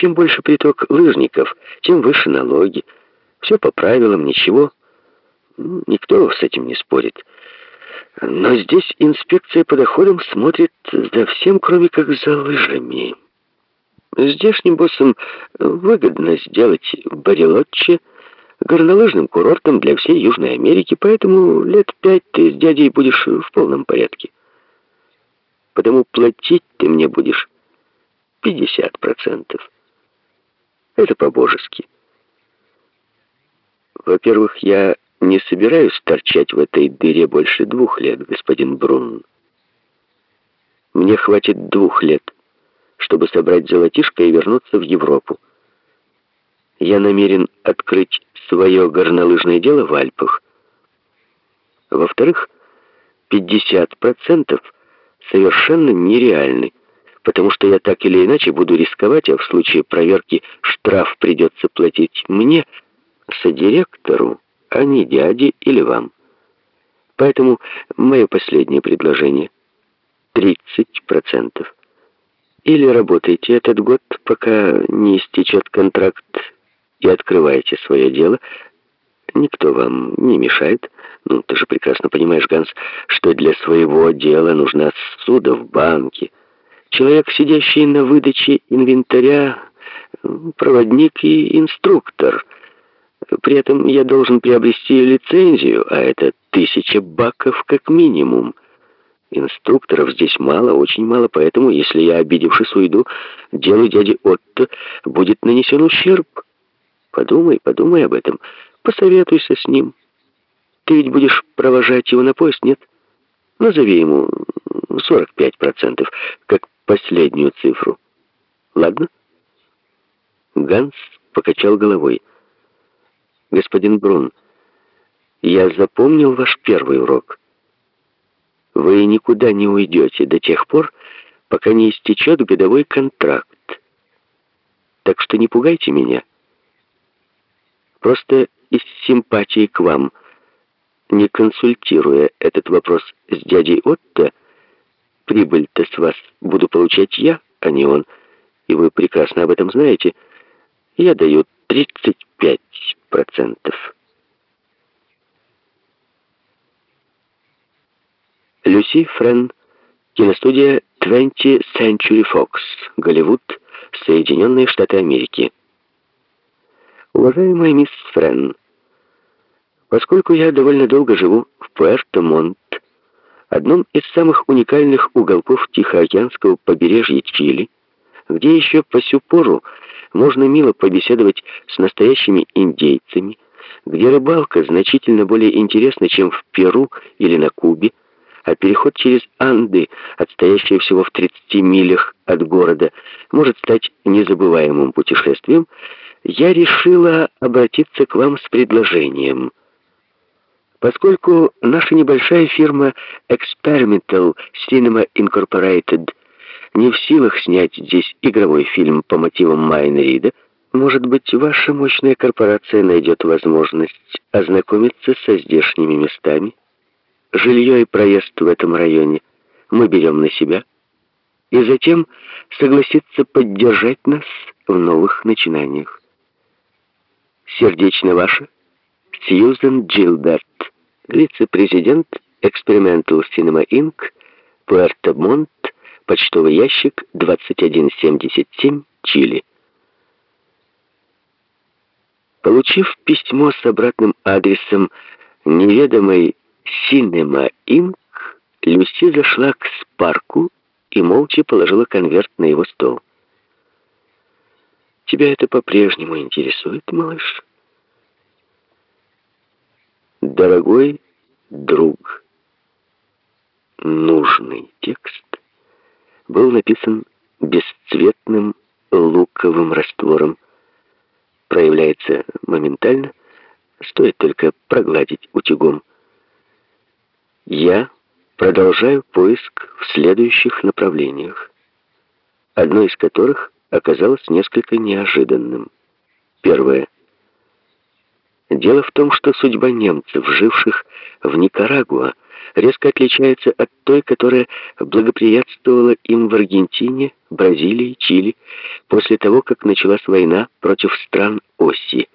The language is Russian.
чем больше приток лыжников, тем выше налоги. Все по правилам, ничего. Никто с этим не спорит. Но здесь инспекция по доходам смотрит за всем, кроме как за лыжами. Здешним боссам выгодно сделать Барелотче горнолыжным курортом для всей Южной Америки, поэтому лет пять ты с дядей будешь в полном порядке. Потому платить ты мне будешь 50%. Это по-божески. Во-первых, я не собираюсь торчать в этой дыре больше двух лет, господин Брун. Мне хватит двух лет, чтобы собрать золотишко и вернуться в Европу. Я намерен открыть свое горнолыжное дело в Альпах. Во-вторых, 50% совершенно нереальны, потому что я так или иначе буду рисковать, а в случае проверки штраф придется платить мне, содиректору, а не дяде или вам. Поэтому мое последнее предложение — 30%. Или работайте этот год, пока не истечет контракт, и открываете свое дело. Никто вам не мешает. Ну, ты же прекрасно понимаешь, Ганс, что для своего дела нужна суда в банке. Человек, сидящий на выдаче инвентаря, проводник и инструктор — при этом я должен приобрести лицензию, а это тысяча баков как минимум. Инструкторов здесь мало, очень мало, поэтому, если я, обидевшись, уйду, делу дяди Отто будет нанесен ущерб. Подумай, подумай об этом, посоветуйся с ним. Ты ведь будешь провожать его на поезд, нет? Назови ему 45%, как последнюю цифру. Ладно? Ганс покачал головой господин Брун, я запомнил ваш первый урок. Вы никуда не уйдете до тех пор, пока не истечет годовой контракт. Так что не пугайте меня. Просто из симпатии к вам, не консультируя этот вопрос с дядей Отто, прибыль-то с вас буду получать я, а не он, и вы прекрасно об этом знаете, я даю 35%. Люси Френ, киностудия 20th Century Fox, Голливуд, Соединенные Штаты Америки. Уважаемая мисс Френ, поскольку я довольно долго живу в Пуэрто-Монт, одном из самых уникальных уголков Тихоокеанского побережья Чили, где еще по сю пору можно мило побеседовать с настоящими индейцами, где рыбалка значительно более интересна, чем в Перу или на Кубе, а переход через Анды, отстоящие всего в 30 милях от города, может стать незабываемым путешествием, я решила обратиться к вам с предложением. Поскольку наша небольшая фирма Experimental Cinema Incorporated не в силах снять здесь игровой фильм по мотивам Майнрида, может быть, ваша мощная корпорация найдет возможность ознакомиться со здешними местами. Жилье и проезд в этом районе мы берем на себя, и затем согласиться поддержать нас в новых начинаниях. Сердечно ваша Сьюзен Джилберт, вице-президент Experimental Cinema Inc., Пуэрто-Монт, Почтовый ящик 2177, Чили. Получив письмо с обратным адресом неведомой Cinema Inc., Люси зашла к Спарку и молча положила конверт на его стол. «Тебя это по-прежнему интересует, малыш?» «Дорогой друг, нужный текст был написан бесцветным луковым раствором. Проявляется моментально, стоит только прогладить утюгом. Я продолжаю поиск в следующих направлениях, одно из которых оказалось несколько неожиданным. Первое. Дело в том, что судьба немцев, живших в Никарагуа, резко отличается от той, которая благоприятствовала им в Аргентине, Бразилии, Чили, после того, как началась война против стран оси.